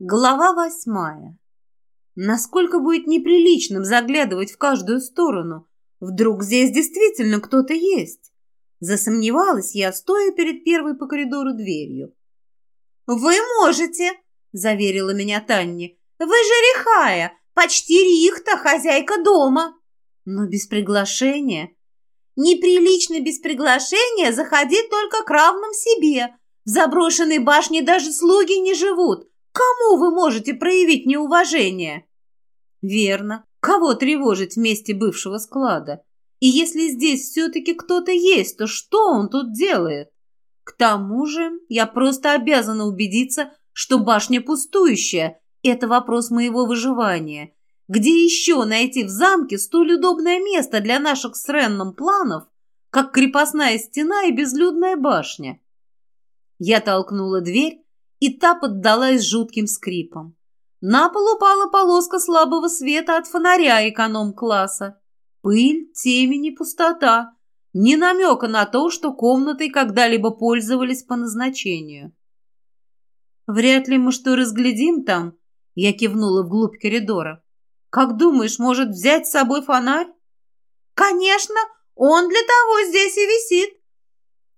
Глава восьмая. Насколько будет неприличным заглядывать в каждую сторону? Вдруг здесь действительно кто-то есть? Засомневалась я, стоя перед первой по коридору дверью. «Вы можете!» – заверила меня Танни. «Вы же Рихая, почти Рихта, хозяйка дома!» «Но без приглашения...» «Неприлично без приглашения заходить только к равным себе. В заброшенной башне даже слуги не живут, Кому вы можете проявить неуважение? Верно. Кого тревожить в месте бывшего склада? И если здесь все-таки кто-то есть, то что он тут делает? К тому же я просто обязана убедиться, что башня пустующая. Это вопрос моего выживания. Где еще найти в замке столь удобное место для наших с Ренном планов, как крепостная стена и безлюдная башня? Я толкнула дверь, и та поддалась жутким скрипом. На пол упала полоска слабого света от фонаря эконом-класса. Пыль, темень и пустота. Ни намека на то, что комнатой когда-либо пользовались по назначению. «Вряд ли мы что разглядим там», — я кивнула вглубь коридора. «Как думаешь, может взять с собой фонарь?» «Конечно, он для того здесь и висит».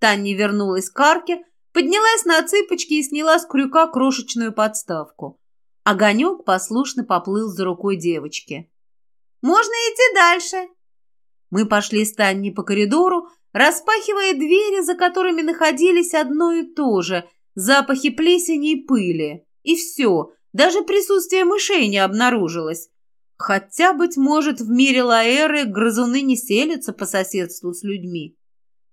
Таня вернулась к арке, Поднялась на цыпочки и сняла с крюка крошечную подставку. Огонек послушно поплыл за рукой девочки. «Можно идти дальше!» Мы пошли с Таней по коридору, распахивая двери, за которыми находились одно и то же – запахи плесени и пыли. И все, даже присутствие мышей не обнаружилось. Хотя, быть может, в мире Лаэры грызуны не селятся по соседству с людьми.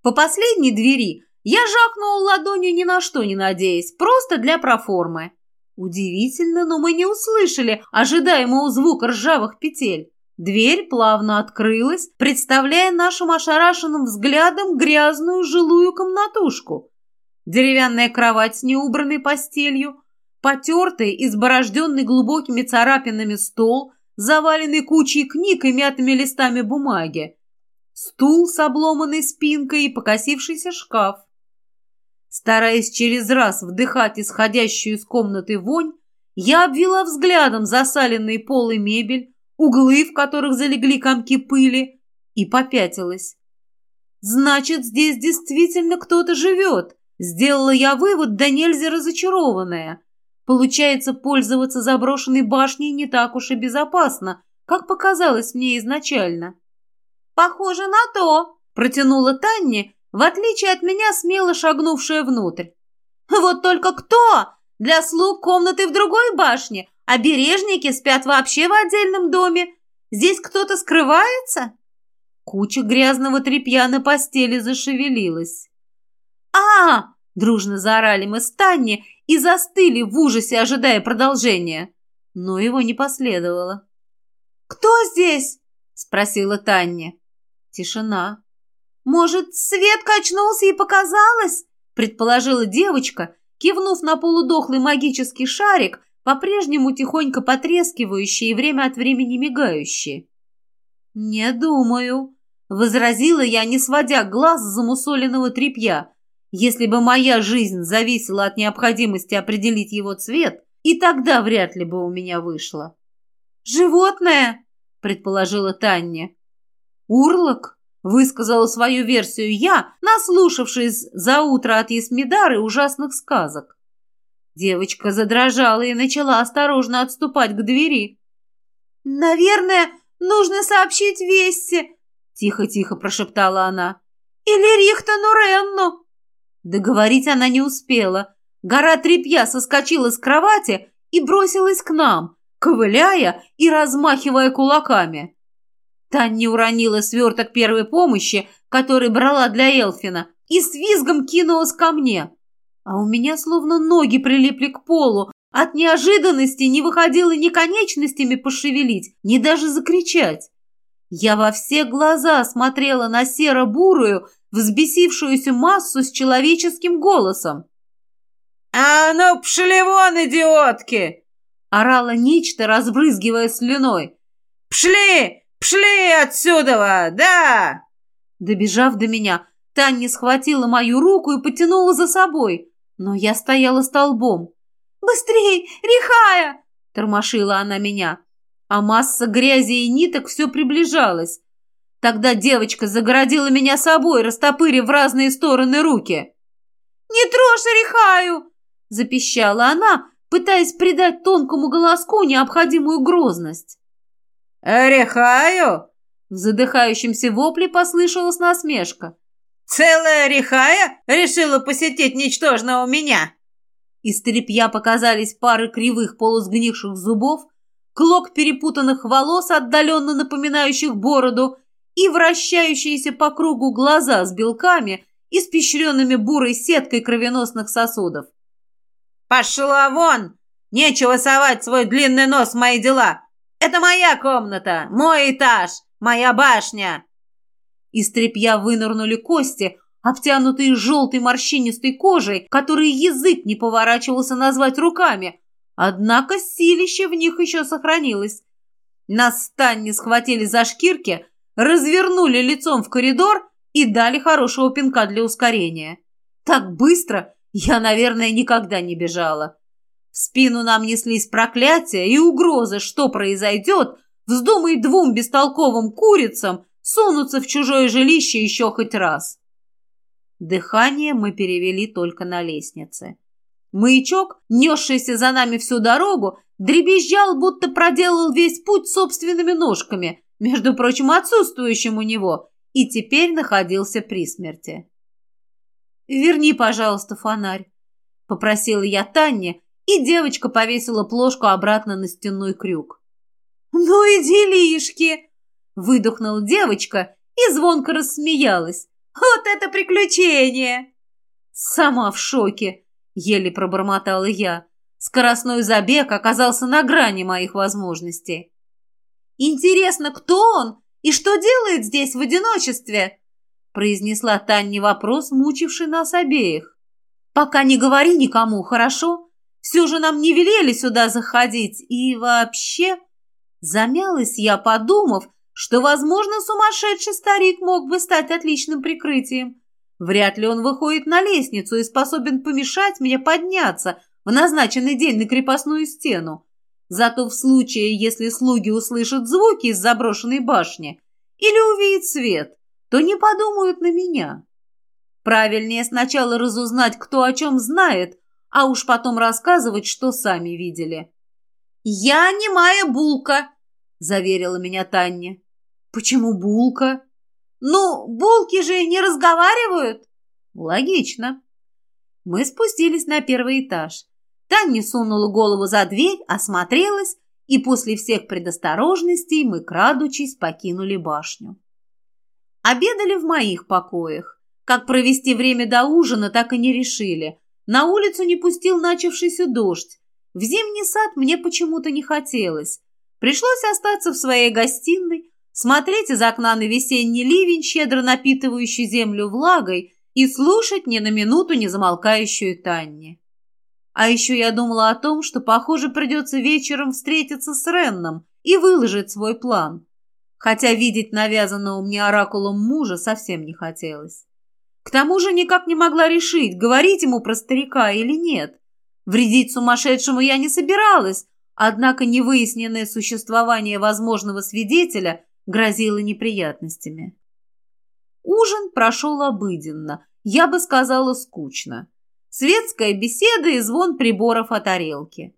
По последней двери я жахнул ладонью ни на что не надеясь, просто для проформы. Удивительно, но мы не услышали ожидаемого звука ржавых петель. Дверь плавно открылась, представляя нашим ошарашенным взглядом грязную жилую комнатушку. Деревянная кровать с неубранной постелью, потертый, изборожденный глубокими царапинами стол, заваленный кучей книг и мятыми листами бумаги, стул с обломанной спинкой и покосившийся шкаф. Стараясь через раз вдыхать исходящую из комнаты вонь, я обвела взглядом засаленный пол и мебель, углы, в которых залегли комки пыли, и попятилась. «Значит, здесь действительно кто-то живет», — сделала я вывод, да нельзя разочарованная. Получается, пользоваться заброшенной башней не так уж и безопасно, как показалось мне изначально. «Похоже на то», — протянула Таня, в отличие от меня, смело шагнувшая внутрь. «Вот только кто? Для слуг комнаты в другой башне, а бережники спят вообще в отдельном доме. Здесь кто-то скрывается?» Куча грязного тряпья на постели зашевелилась. а, дружно заорали мы с Танни и застыли в ужасе, ожидая продолжения. Но его не последовало. «Кто здесь?» — спросила Таня. Тишина. «Может, свет качнулся и показалось?» – предположила девочка, кивнув на полудохлый магический шарик, по-прежнему тихонько потрескивающий и время от времени мигающий. «Не думаю», – возразила я, не сводя глаз с замусоленного тряпья. «Если бы моя жизнь зависела от необходимости определить его цвет, и тогда вряд ли бы у меня вышло». «Животное?» – предположила Таня. «Урлок?» Высказала свою версию я, наслушавшись за утро от Есмидары ужасных сказок. Девочка задрожала и начала осторожно отступать к двери. «Наверное, нужно сообщить Вессе», — тихо-тихо прошептала она. «Или Рихтону Ренну». Договорить она не успела. Гора тряпья соскочила с кровати и бросилась к нам, ковыляя и размахивая кулаками. Таня уронила сверток первой помощи, который брала для Элфина, и с визгом кинулась ко мне. А у меня словно ноги прилипли к полу. От неожиданности не выходило ни конечностями пошевелить, ни даже закричать. Я во все глаза смотрела на серо-бурую, взбесившуюся массу с человеческим голосом. «А ну, пшли вон, идиотки!» — орало нечто, разбрызгивая слюной. «Пшли! «Пшли отсюда! Да!» Добежав до меня, Таня схватила мою руку и потянула за собой, но я стояла столбом. «Быстрей! Рихая!» – тормошила она меня. А масса грязи и ниток все приближалась. Тогда девочка загородила меня собой, растопырив в разные стороны руки. «Не трожь Рихаю!» – запищала она, пытаясь придать тонкому голоску необходимую грозность. «Рихаю?» В задыхающемся вопле послышалась насмешка. «Целая Рихая решила посетить ничтожного меня?» Из тряпья показались пары кривых полусгнивших зубов, клок перепутанных волос, отдаленно напоминающих бороду, и вращающиеся по кругу глаза с белками, испещренными бурой сеткой кровеносных сосудов. «Пошла вон! Нечего совать свой длинный нос в мои дела! Это моя комната, мой этаж, моя башня!» Из тряпья вынырнули кости, обтянутые желтой морщинистой кожей, которые язык не поворачивался назвать руками. Однако силище в них еще сохранилось. Нас Станни схватили за шкирки, развернули лицом в коридор и дали хорошего пинка для ускорения. Так быстро я, наверное, никогда не бежала. В спину нам неслись проклятия и угрозы, что произойдет, вздумай двум бестолковым курицам сунуться в чужое жилище еще хоть раз. Дыхание мы перевели только на лестнице. Маячок, несшийся за нами всю дорогу, дребезжал, будто проделал весь путь собственными ножками, между прочим, отсутствующим у него, и теперь находился при смерти. «Верни, пожалуйста, фонарь», — попросила я Танне, и девочка повесила плошку обратно на стенной крюк. «Ну и делишки!» — выдохнула девочка и звонко рассмеялась. Вот это приключение!» «Сама в шоке!» — еле пробормотала я. Скоростной забег оказался на грани моих возможностей. «Интересно, кто он и что делает здесь в одиночестве?» произнесла Таня вопрос, мучивший нас обеих. «Пока не говори никому, хорошо? Все же нам не велели сюда заходить, и вообще...» Замялась я, подумав, что, возможно, сумасшедший старик мог бы стать отличным прикрытием. Вряд ли он выходит на лестницу и способен помешать мне подняться в назначенный день на крепостную стену. Зато в случае, если слуги услышат звуки из заброшенной башни или увидят свет, то не подумают на меня. Правильнее сначала разузнать, кто о чем знает, а уж потом рассказывать, что сами видели. «Я не моя булка», — заверила меня Таня. Почему булка? Ну, булки же не разговаривают. Логично. Мы спустились на первый этаж. Таня сунула голову за дверь, осмотрелась, и после всех предосторожностей мы, крадучись, покинули башню. Обедали в моих покоях. Как провести время до ужина, так и не решили. На улицу не пустил начавшийся дождь. В зимний сад мне почему-то не хотелось. Пришлось остаться в своей гостиной, смотреть из окна на весенний ливень, щедро напитывающий землю влагой, и слушать ни на минуту не замолкающую Танни. А еще я думала о том, что, похоже, придется вечером встретиться с Ренном и выложить свой план. Хотя видеть навязанного мне оракулом мужа совсем не хотелось. К тому же никак не могла решить, говорить ему про старика или нет. Вредить сумасшедшему я не собиралась, однако невыясненное существование возможного свидетеля грозило неприятностями. Ужин прошел обыденно, я бы сказала скучно. Светская беседа и звон приборов о тарелке.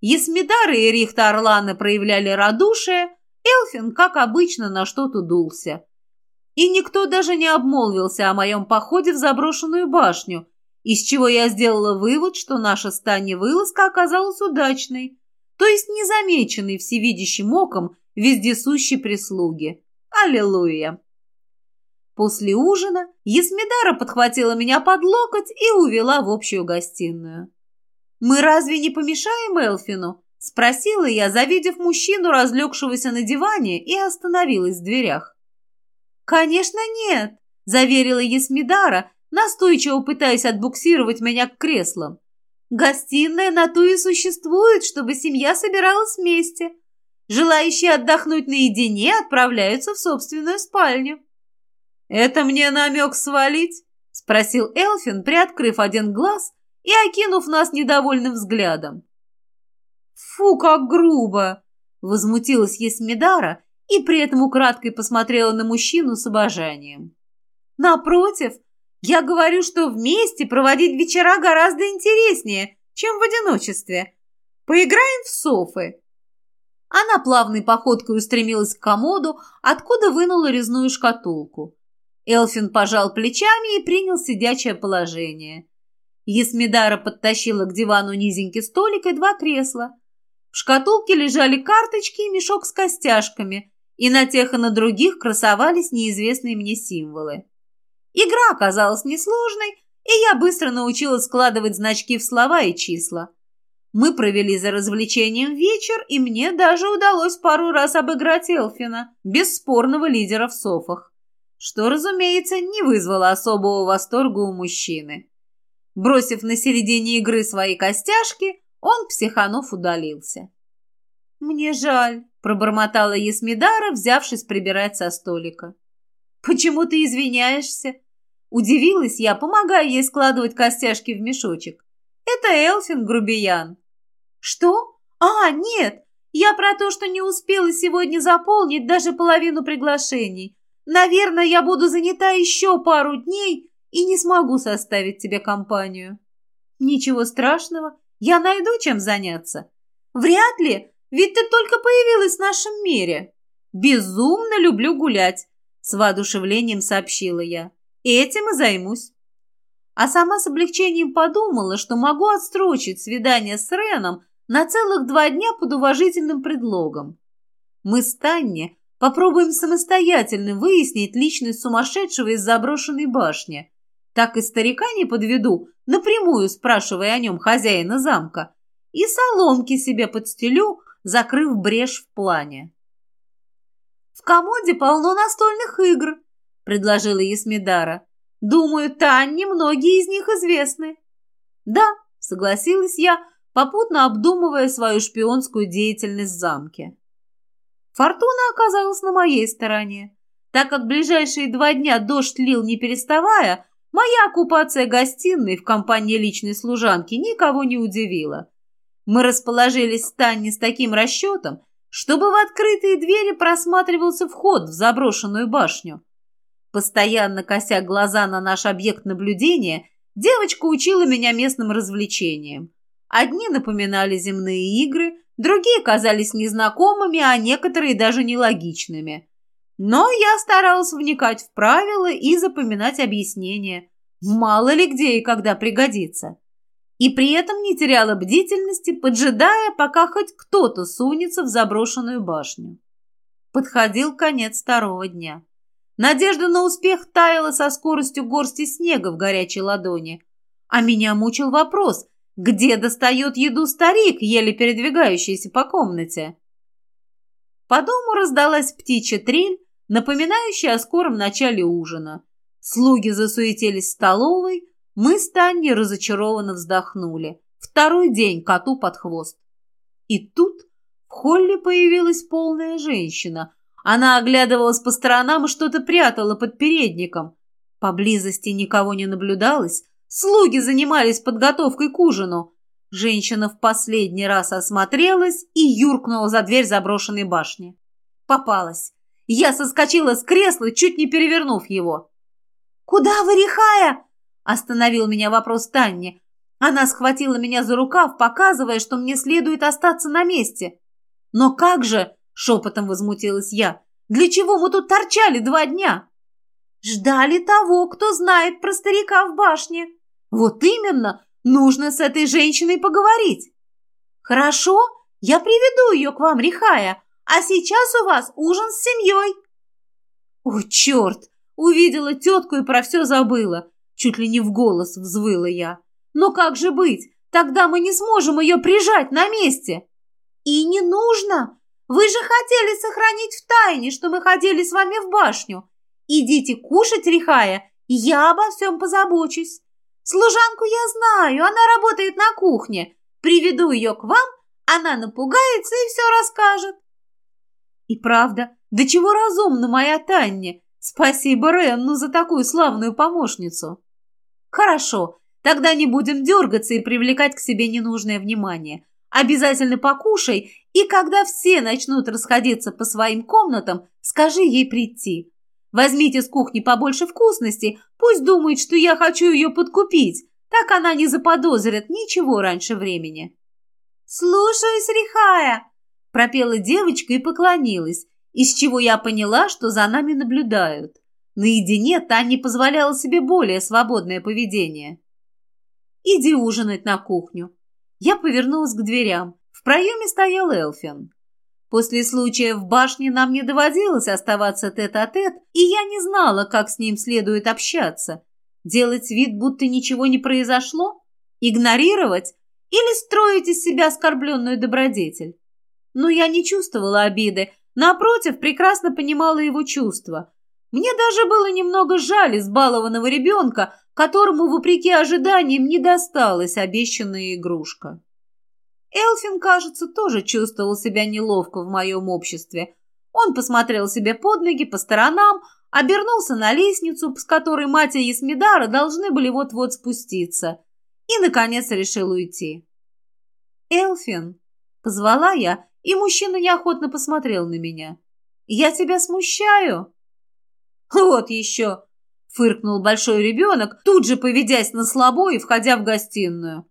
Есмидары и Рихта Орлана проявляли радушие, Элфин, как обычно, на что-то дулся. И никто даже не обмолвился о моем походе в заброшенную башню, из чего я сделала вывод, что наша стане вылазка оказалась удачной, то есть незамеченной всевидящим оком вездесущей прислуги. Аллилуйя! После ужина Есмидара подхватила меня под локоть и увела в общую гостиную. «Мы разве не помешаем Элфину?» – спросила я, завидев мужчину, разлегшегося на диване, и остановилась в дверях. «Конечно нет», – заверила Есмидара, настойчиво пытаясь отбуксировать меня к креслам. «Гостиная на то и существует, чтобы семья собиралась вместе. Желающие отдохнуть наедине отправляются в собственную спальню. «Это мне намек свалить?» – спросил Элфин, приоткрыв один глаз и окинув нас недовольным взглядом. «Фу, как грубо!» — возмутилась Есмидара и при этом украдкой посмотрела на мужчину с обожанием. «Напротив, я говорю, что вместе проводить вечера гораздо интереснее, чем в одиночестве. Поиграем в софы». Она плавной походкой устремилась к комоду, откуда вынула резную шкатулку. Элфин пожал плечами и принял сидячее положение. Есмидара подтащила к дивану низенький столик и два кресла. В шкатулке лежали карточки и мешок с костяшками, и на тех и на других красовались неизвестные мне символы. Игра оказалась несложной, и я быстро научилась складывать значки в слова и числа. Мы провели за развлечением вечер, и мне даже удалось пару раз обыграть Элфина, бесспорного лидера в софах что, разумеется, не вызвало особого восторга у мужчины. Бросив на середине игры свои костяшки, он, психанов, удалился. «Мне жаль», — пробормотала Есмидара, взявшись прибирать со столика. «Почему ты извиняешься?» Удивилась я, помогая ей складывать костяшки в мешочек. «Это Элфин, грубиян». «Что? А, нет, я про то, что не успела сегодня заполнить даже половину приглашений. Наверное, я буду занята еще пару дней и не смогу составить тебе компанию. Ничего страшного, я найду чем заняться. Вряд ли, ведь ты только появилась в нашем мире. Безумно люблю гулять, с воодушевлением сообщила я. Этим и займусь. А сама с облегчением подумала, что могу отстрочить свидание с Реном на целых два дня под уважительным предлогом. Мы с Танни Попробуем самостоятельно выяснить личность сумасшедшего из заброшенной башни. Так и старика не подведу, напрямую спрашивая о нем хозяина замка. И соломки себе подстелю, закрыв брешь в плане. «В комоде полно настольных игр», — предложила Есмидара. «Думаю, Танне многие из них известны». «Да», — согласилась я, попутно обдумывая свою шпионскую деятельность в замке. Фортуна оказалась на моей стороне. Так как ближайшие два дня дождь лил не переставая, моя оккупация гостиной в компании личной служанки никого не удивила. Мы расположились в Танне с таким расчетом, чтобы в открытые двери просматривался вход в заброшенную башню. Постоянно кося глаза на наш объект наблюдения, девочка учила меня местным развлечениям. Одни напоминали земные игры, Другие казались незнакомыми, а некоторые даже нелогичными. Но я старалась вникать в правила и запоминать объяснения. Мало ли где и когда пригодится. И при этом не теряла бдительности, поджидая, пока хоть кто-то сунется в заброшенную башню. Подходил конец второго дня. Надежда на успех таяла со скоростью горсти снега в горячей ладони. А меня мучил вопрос, где достает еду старик, еле передвигающийся по комнате? По дому раздалась птичья трель, напоминающая о скором начале ужина. Слуги засуетились в столовой, мы с Таней разочарованно вздохнули. Второй день коту под хвост. И тут в холле появилась полная женщина. Она оглядывалась по сторонам и что-то прятала под передником. Поблизости никого не наблюдалось, Слуги занимались подготовкой к ужину. Женщина в последний раз осмотрелась и юркнула за дверь заброшенной башни. Попалась. Я соскочила с кресла, чуть не перевернув его. «Куда вы, Рихая?» – остановил меня вопрос Танни. Она схватила меня за рукав, показывая, что мне следует остаться на месте. «Но как же?» – шепотом возмутилась я. «Для чего мы тут торчали два дня?» «Ждали того, кто знает про старика в башне», вот именно, нужно с этой женщиной поговорить. Хорошо, я приведу ее к вам, Рихая, а сейчас у вас ужин с семьей. О, черт, увидела тетку и про все забыла. Чуть ли не в голос взвыла я. Но как же быть? Тогда мы не сможем ее прижать на месте. И не нужно. Вы же хотели сохранить в тайне, что мы ходили с вами в башню. Идите кушать, Рихая, я обо всем позабочусь. Служанку я знаю, она работает на кухне. Приведу ее к вам, она напугается и все расскажет. И правда, до чего разумна моя Таня. Спасибо Ренну за такую славную помощницу. Хорошо, Тогда не будем дергаться и привлекать к себе ненужное внимание. Обязательно покушай, и когда все начнут расходиться по своим комнатам, скажи ей прийти. Возьмите с кухни побольше вкусности, пусть думает, что я хочу ее подкупить. Так она не заподозрит ничего раньше времени. «Слушаюсь, Рихая!» – пропела девочка и поклонилась, из чего я поняла, что за нами наблюдают. Наедине Таня позволяла себе более свободное поведение. «Иди ужинать на кухню». Я повернулась к дверям. В проеме стоял Элфин. После случая в башне нам не доводилось оставаться тет-а-тет, -тет, и я не знала, как с ним следует общаться. Делать вид, будто ничего не произошло? Игнорировать? Или строить из себя оскорбленную добродетель? Но я не чувствовала обиды, напротив, прекрасно понимала его чувства. Мне даже было немного жаль избалованного ребенка, которому, вопреки ожиданиям, не досталась обещанная игрушка. Элфин, кажется, тоже чувствовал себя неловко в моем обществе. Он посмотрел себе под ноги по сторонам, обернулся на лестницу, с которой мать и Есмидара должны были вот-вот спуститься, и, наконец, решил уйти. «Элфин!» — позвала я, и мужчина неохотно посмотрел на меня. «Я тебя смущаю?» «Вот еще!» — фыркнул большой ребенок, тут же поведясь на слабо и входя в гостиную.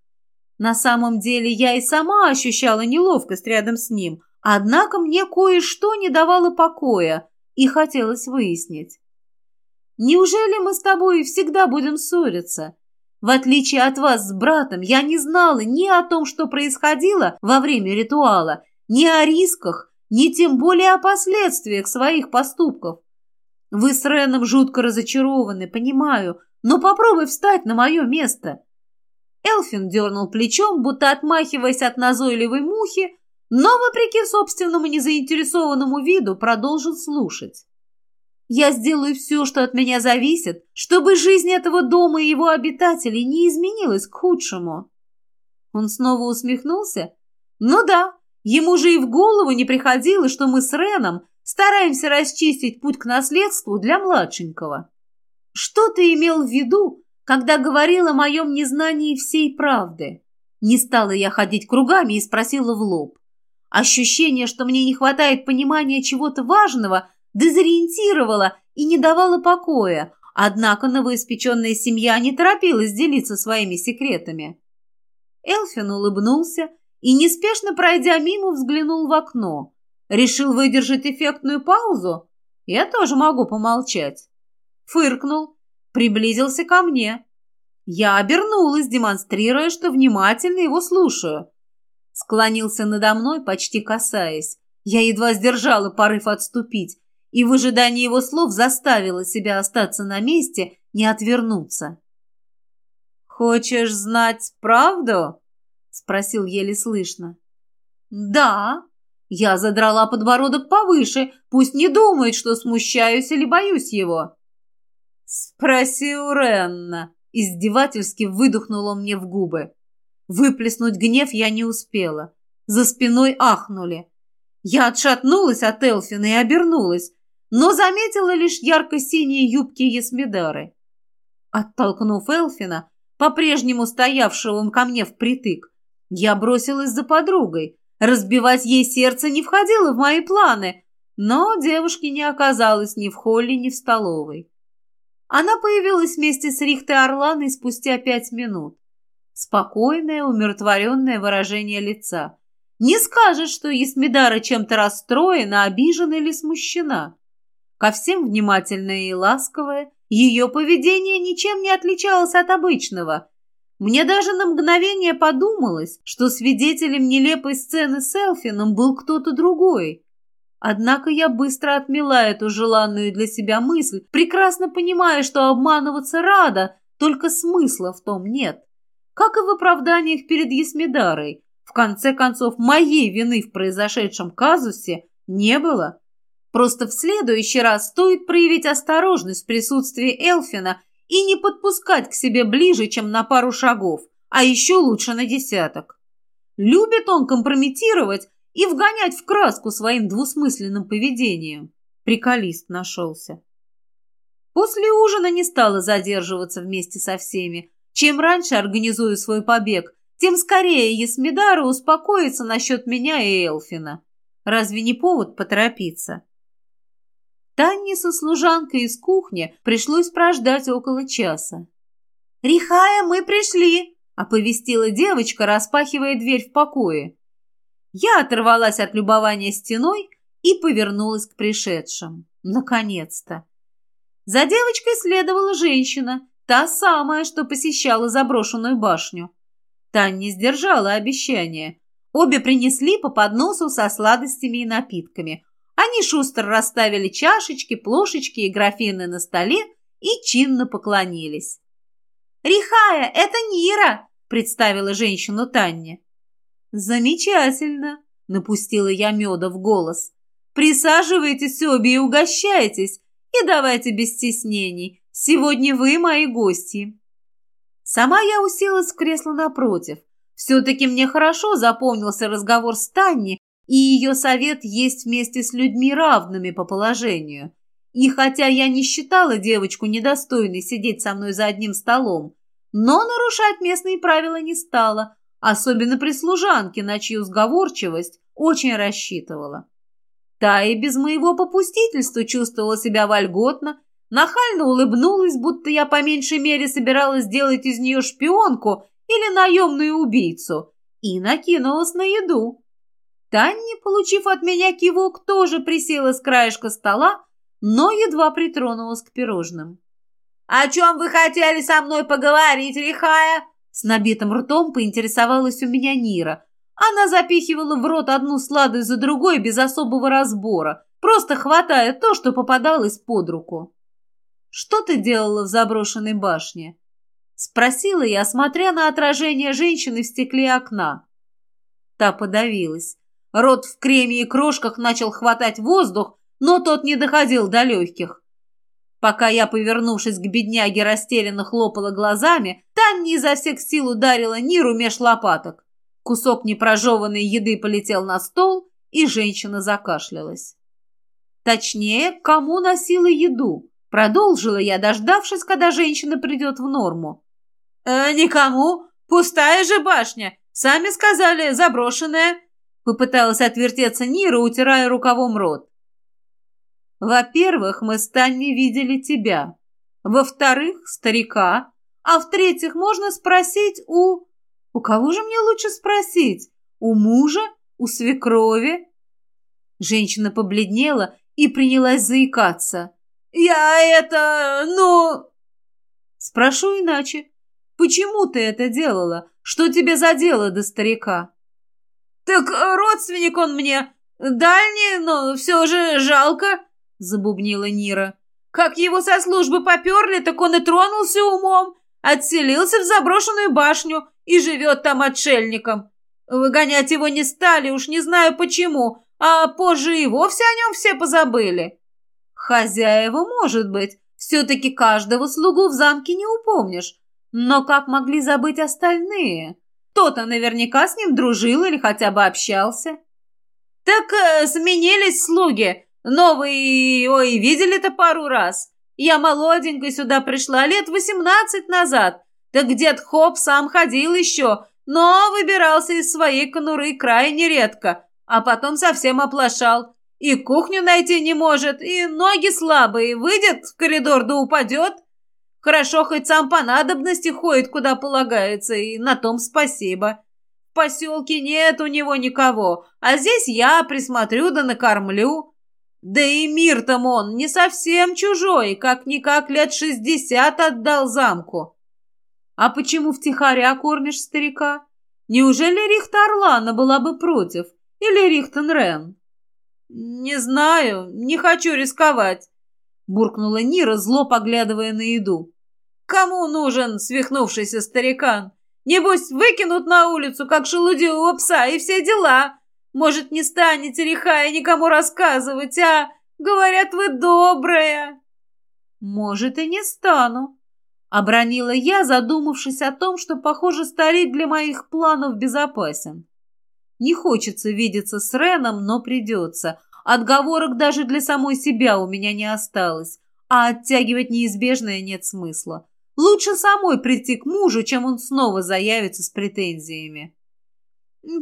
На самом деле я и сама ощущала неловкость рядом с ним, однако мне кое-что не давало покоя, и хотелось выяснить. Неужели мы с тобой всегда будем ссориться? В отличие от вас с братом, я не знала ни о том, что происходило во время ритуала, ни о рисках, ни тем более о последствиях своих поступков. Вы с Реном жутко разочарованы, понимаю, но попробуй встать на мое место. Элфин дернул плечом, будто отмахиваясь от назойливой мухи, но, вопреки собственному незаинтересованному виду, продолжил слушать. «Я сделаю все, что от меня зависит, чтобы жизнь этого дома и его обитателей не изменилась к худшему». Он снова усмехнулся. «Ну да, ему же и в голову не приходило, что мы с Реном стараемся расчистить путь к наследству для младшенького». «Что ты имел в виду, когда говорил о моем незнании всей правды?» Не стала я ходить кругами и спросила в лоб. Ощущение, что мне не хватает понимания чего-то важного, дезориентировало и не давало покоя, однако новоиспеченная семья не торопилась делиться своими секретами. Элфин улыбнулся и, неспешно пройдя мимо, взглянул в окно. Решил выдержать эффектную паузу? Я тоже могу помолчать. Фыркнул, приблизился ко мне. Я обернулась, демонстрируя, что внимательно его слушаю. Склонился надо мной, почти касаясь. Я едва сдержала порыв отступить и в ожидании его слов заставила себя остаться на месте, не отвернуться. «Хочешь знать правду?» — спросил еле слышно. «Да». Я задрала подбородок повыше, пусть не думает, что смущаюсь или боюсь его. «Спроси у Ренна», — издевательски выдохнула мне в губы. Выплеснуть гнев я не успела. За спиной ахнули. Я отшатнулась от Элфина и обернулась, но заметила лишь ярко-синие юбки Есмидары. Оттолкнув Элфина, по-прежнему стоявшего ко мне впритык, я бросилась за подругой. Разбивать ей сердце не входило в мои планы, но девушки не оказалось ни в холле, ни в столовой. Она появилась вместе с Рихтой Орланой спустя пять минут. Спокойное, умиротворенное выражение лица. Не скажешь, что Есмидара чем-то расстроена, обижена или смущена. Ко всем внимательная и ласковая, ее поведение ничем не отличалось от обычного. Мне даже на мгновение подумалось, что свидетелем нелепой сцены с Элфином был кто-то другой. Однако я быстро отмела эту желанную для себя мысль, прекрасно понимая, что обманываться рада, только смысла в том нет как и в оправданиях перед Есмидарой. В конце концов, моей вины в произошедшем казусе не было. Просто в следующий раз стоит проявить осторожность в присутствии Элфина и не подпускать к себе ближе, чем на пару шагов, а еще лучше на десяток. Любит он компрометировать и вгонять в краску своим двусмысленным поведением. Приколист нашелся. После ужина не стала задерживаться вместе со всеми, Чем раньше организую свой побег, тем скорее Есмидара успокоится насчет меня и Элфина. Разве не повод поторопиться? Танне со служанкой из кухни пришлось прождать около часа. «Рихая, мы пришли!» — оповестила девочка, распахивая дверь в покое. Я оторвалась от любования стеной и повернулась к пришедшим. Наконец-то! За девочкой следовала женщина, та самая, что посещала заброшенную башню. Тань сдержала обещания. Обе принесли по подносу со сладостями и напитками. Они шустро расставили чашечки, плошечки и графины на столе и чинно поклонились. «Рихая, это Нира!» – представила женщину Таня. «Замечательно!» – напустила я меда в голос. «Присаживайтесь обе и угощайтесь, и давайте без стеснений. Сегодня вы мои гости». Сама я уселась в кресло напротив. Все-таки мне хорошо запомнился разговор с Танни, и ее совет есть вместе с людьми равными по положению. И хотя я не считала девочку недостойной сидеть со мной за одним столом, но нарушать местные правила не стала, особенно при служанке, на чью сговорчивость очень рассчитывала. Та и без моего попустительства чувствовала себя вольготно, нахально улыбнулась, будто я по меньшей мере собиралась сделать из нее шпионку или наемную убийцу, и накинулась на еду. Таня, получив от меня кивок, тоже присела с краешка стола, но едва притронулась к пирожным. «О чем вы хотели со мной поговорить, Рихая?» С набитым ртом поинтересовалась у меня Нира. Она запихивала в рот одну сладость за другой без особого разбора, просто хватая то, что попадалось под руку. «Что ты делала в заброшенной башне?» Спросила я, смотря на отражение женщины в стекле окна. Та подавилась. Рот в креме и крошках начал хватать воздух, но тот не доходил до легких. Пока я, повернувшись к бедняге, растерянно хлопала глазами, Таня изо всех сил ударила Ниру меж лопаток. Кусок непрожеванной еды полетел на стол, и женщина закашлялась. Точнее, кому носила еду? Продолжила я, дождавшись, когда женщина придет в норму. «Э, «Никому. Пустая же башня. Сами сказали, заброшенная. Попыталась отвертеться Нира, утирая рукавом рот. Во-первых, мы с Таней видели тебя. Во-вторых, старика. А в-третьих, можно спросить у... У кого же мне лучше спросить? У мужа? У свекрови? Женщина побледнела и принялась заикаться. «Я это... ну...» «Спрошу иначе. Почему ты это делала? Что тебе за дело до старика?» «Так э, родственник он мне, дальний, но все же жалко», — забубнила Нира. «Как его со службы поперли, так он и тронулся умом, отселился в заброшенную башню и живет там отшельником. Выгонять его не стали, уж не знаю почему, а позже и вовсе о нем все позабыли». «Хозяева, может быть, все-таки каждого слугу в замке не упомнишь, но как могли забыть остальные?» Кто-то наверняка с ним дружил или хотя бы общался. Так э, сменились слуги. Новые, ой, видели-то пару раз. Я молоденькой сюда пришла лет восемнадцать назад. Так дед Хоп сам ходил еще, но выбирался из своей конуры крайне редко, а потом совсем оплошал. И кухню найти не может, и ноги слабые, выйдет в коридор да упадет. Хорошо, хоть сам по надобности ходит, куда полагается, и на том спасибо. В поселке нет у него никого, а здесь я присмотрю да накормлю. Да и мир-то он не совсем чужой, как-никак лет шестьдесят отдал замку. А почему втихаря кормишь старика? Неужели Рихта Орлана была бы против? Или Рихтен Рен? Не знаю, не хочу рисковать. Буркнула Нира, зло поглядывая на еду. Кому нужен свихнувшийся старикан? Небось, выкинут на улицу, как шелудивого пса, и все дела. Может, не станете, рехая, никому рассказывать, а? Говорят, вы добрая. Может, и не стану. Обронила я, задумавшись о том, что, похоже, старик для моих планов безопасен. Не хочется видеться с Реном, но придется. Отговорок даже для самой себя у меня не осталось, а оттягивать неизбежное нет смысла. Лучше самой прийти к мужу, чем он снова заявится с претензиями.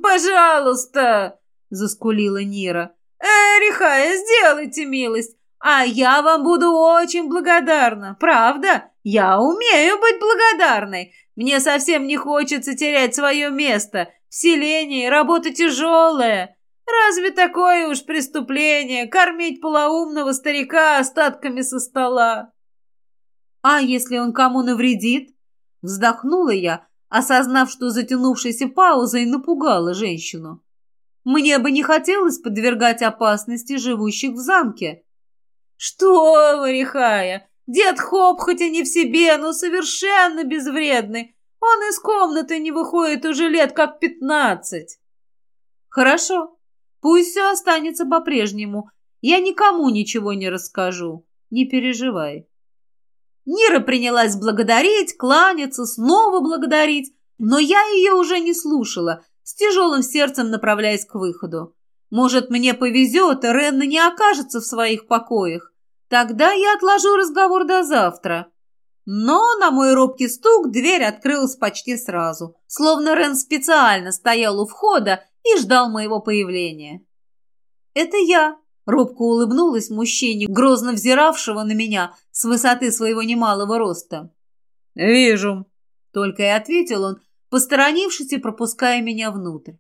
«Пожалуйста!» — заскулила Нира. «Эрихая, сделайте милость, а я вам буду очень благодарна. Правда? Я умею быть благодарной. Мне совсем не хочется терять свое место. В селении работа тяжелая. Разве такое уж преступление — кормить полоумного старика остатками со стола?» «А если он кому навредит?» Вздохнула я, осознав, что затянувшейся паузой напугала женщину. «Мне бы не хотелось подвергать опасности живущих в замке». «Что вы, Рихая, дед Хоп хоть и не в себе, но совершенно безвредный. Он из комнаты не выходит уже лет как пятнадцать». «Хорошо, пусть все останется по-прежнему. Я никому ничего не расскажу. Не переживай». Нира принялась благодарить, кланяться, снова благодарить, но я ее уже не слушала, с тяжелым сердцем направляясь к выходу. Может, мне повезет, и Ренна не окажется в своих покоях. Тогда я отложу разговор до завтра. Но на мой робкий стук дверь открылась почти сразу, словно Рен специально стоял у входа и ждал моего появления. «Это я», Робко улыбнулась мужчине, грозно взиравшего на меня с высоты своего немалого роста. «Вижу», — только и ответил он, посторонившись и пропуская меня внутрь.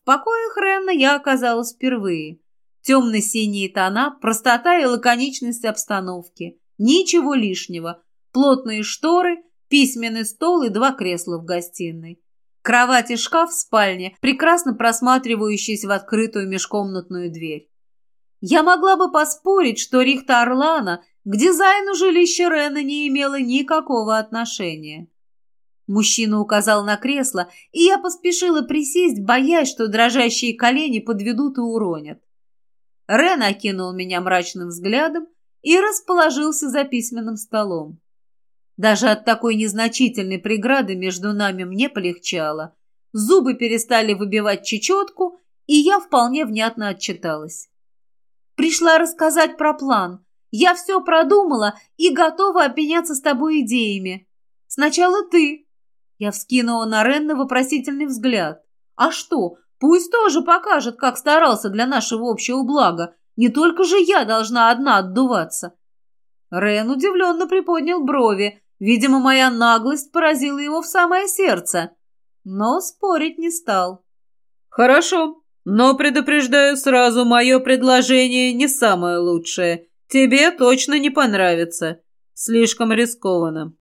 В покоях Ренна я оказалась впервые. Темно-синие тона, простота и лаконичность обстановки. Ничего лишнего. Плотные шторы, письменный стол и два кресла в гостиной. Кровать и шкаф в спальне, прекрасно просматривающиеся в открытую межкомнатную дверь. Я могла бы поспорить, что Рихта Орлана к дизайну жилища Рена не имела никакого отношения. Мужчина указал на кресло, и я поспешила присесть, боясь, что дрожащие колени подведут и уронят. Рен окинул меня мрачным взглядом и расположился за письменным столом. Даже от такой незначительной преграды между нами мне полегчало. Зубы перестали выбивать чечетку, и я вполне внятно отчиталась. Пришла рассказать про план. Я все продумала и готова обменяться с тобой идеями. Сначала ты. Я вскинула на Ренна вопросительный взгляд. А что, пусть тоже покажет, как старался для нашего общего блага. Не только же я должна одна отдуваться. Рен удивленно приподнял брови. Видимо, моя наглость поразила его в самое сердце. Но спорить не стал. «Хорошо», но предупреждаю сразу, мое предложение не самое лучшее. Тебе точно не понравится. Слишком рискованно.